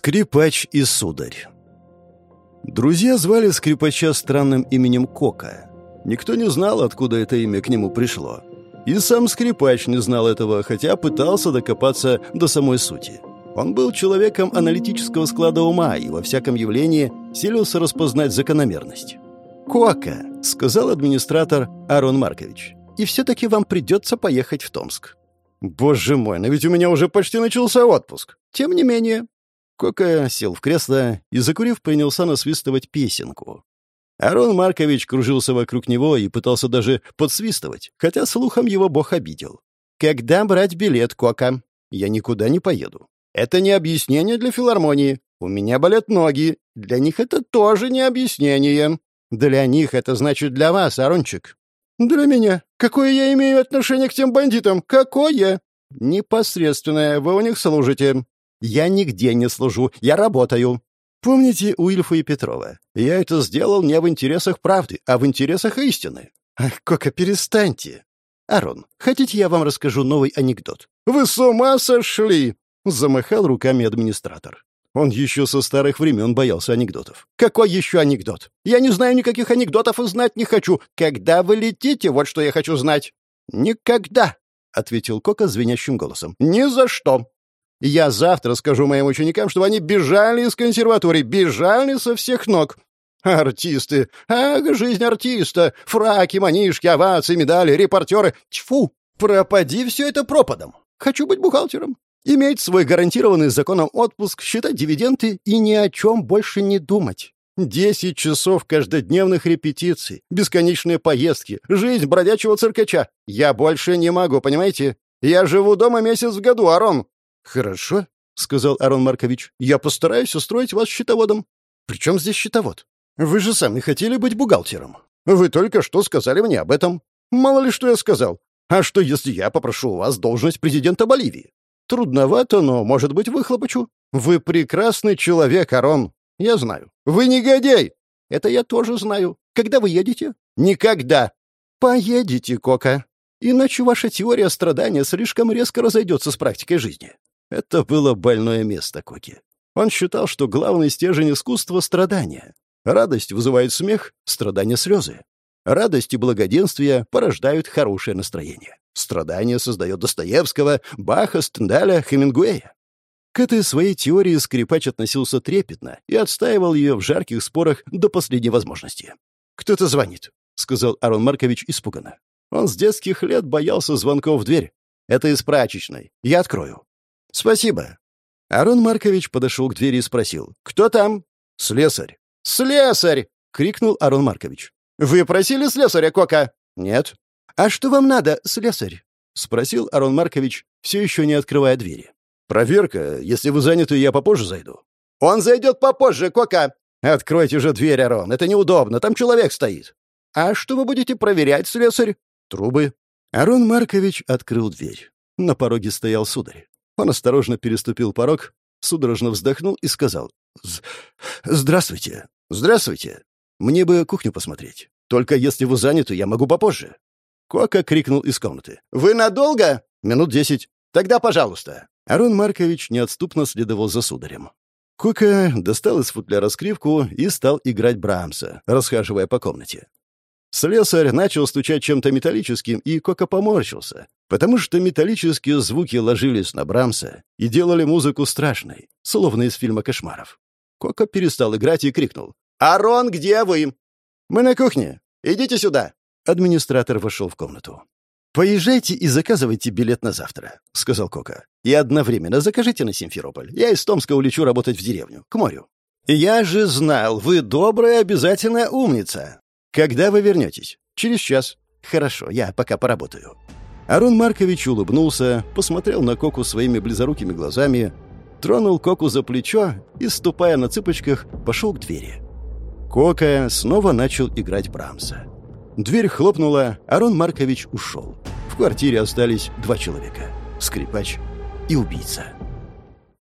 Скрипач и сударь. Друзья звали скрипача странным именем Кока. Никто не знал, откуда это имя к нему пришло. И сам скрипач не знал этого, хотя пытался докопаться до самой сути. Он был человеком аналитического склада ума и во всяком явлении силился распознать закономерность. «Кока», — сказал администратор Арон Маркович, «и все-таки вам придется поехать в Томск». «Боже мой, но ведь у меня уже почти начался отпуск. Тем не менее, Кока сел в кресло и, закурив, принялся насвистывать песенку. Арон Маркович кружился вокруг него и пытался даже подсвистывать, хотя слухом его бог обидел. «Когда брать билет, Кока? Я никуда не поеду. Это не объяснение для филармонии. У меня болят ноги. Для них это тоже не объяснение. Для них это значит для вас, Арончик». «Для меня? Какое я имею отношение к тем бандитам? Какое?» «Непосредственное. Вы у них служите. Я нигде не служу, я работаю. Помните Уильфа и Петрова? Я это сделал не в интересах правды, а в интересах истины. Ах, Кока, перестаньте. Арон, хотите, я вам расскажу новый анекдот? Вы с ума сошли! Замахал руками администратор. Он еще со старых времен боялся анекдотов. «Какой еще анекдот? Я не знаю никаких анекдотов и знать не хочу. Когда вы летите, вот что я хочу знать». «Никогда», — ответил Кока звенящим голосом. «Ни за что. Я завтра скажу моим ученикам, чтобы они бежали из консерватории, бежали со всех ног. Артисты! Ах, жизнь артиста! Фраки, манишки, овации, медали, репортеры! Тьфу! Пропади все это пропадом! Хочу быть бухгалтером. Иметь свой гарантированный законом отпуск, считать дивиденды и ни о чем больше не думать. Десять часов каждодневных репетиций, бесконечные поездки, жизнь бродячего циркача. Я больше не могу, понимаете? Я живу дома месяц в году, Арон. «Хорошо», — сказал Арон Маркович. «Я постараюсь устроить вас счетоводом». «При чем здесь счетовод? Вы же сами хотели быть бухгалтером. Вы только что сказали мне об этом. Мало ли что я сказал. А что, если я попрошу у вас должность президента Боливии? Трудновато, но, может быть, выхлопочу. Вы прекрасный человек, Арон. Я знаю. Вы негодяй. Это я тоже знаю. Когда вы едете? Никогда. Поедете, Кока. Иначе ваша теория страдания слишком резко разойдется с практикой жизни. Это было больное место Коки. Он считал, что главный стержень искусства — страдания. Радость вызывает смех, страдания — слезы. Радость и благоденствие порождают хорошее настроение. Страдание создает Достоевского, Баха, Стендаля, Хемингуэя. К этой своей теории скрипач относился трепетно и отстаивал ее в жарких спорах до последней возможности. «Кто-то звонит», — сказал Арон Маркович испуганно. Он с детских лет боялся звонков в дверь. «Это из прачечной. Я открою». «Спасибо». Арон Маркович подошел к двери и спросил. «Кто там?» «Слесарь». «Слесарь!» — крикнул Арон Маркович. «Вы просили слесаря, Кока?» «Нет». «А что вам надо, слесарь?» — спросил Арон Маркович, все еще не открывая двери. «Проверка. Если вы заняты, я попозже зайду». «Он зайдет попозже, Кока!» «Откройте же дверь, Арон. Это неудобно. Там человек стоит». «А что вы будете проверять, слесарь?» «Трубы». Арон Маркович открыл дверь. На пороге стоял сударь. Он осторожно переступил порог, судорожно вздохнул и сказал «Здравствуйте». «Здравствуйте. Мне бы кухню посмотреть. Только если вы заняты, я могу попозже». Кока крикнул из комнаты. «Вы надолго?» «Минут десять». «Тогда пожалуйста». Арон Маркович неотступно следовал за сударем. Кока достал из футляра скрипку и стал играть Брамса, расхаживая по комнате. Слесарь начал стучать чем-то металлическим, и Кока поморщился, потому что металлические звуки ложились на Брамса и делали музыку страшной, словно из фильма кошмаров. Кока перестал играть и крикнул. «Арон, где вы?» «Мы на кухне. Идите сюда». Администратор вошел в комнату. «Поезжайте и заказывайте билет на завтра», — сказал Кока. «И одновременно закажите на Симферополь. Я из Томска улечу работать в деревню, к морю». «Я же знал, вы добрая, обязательная умница», «Когда вы вернетесь?» «Через час». «Хорошо, я пока поработаю». Арон Маркович улыбнулся, посмотрел на Коку своими близорукими глазами, тронул Коку за плечо и, ступая на цыпочках, пошел к двери. Кока снова начал играть Брамса. Дверь хлопнула, Арон Маркович ушел. В квартире остались два человека — скрипач и убийца.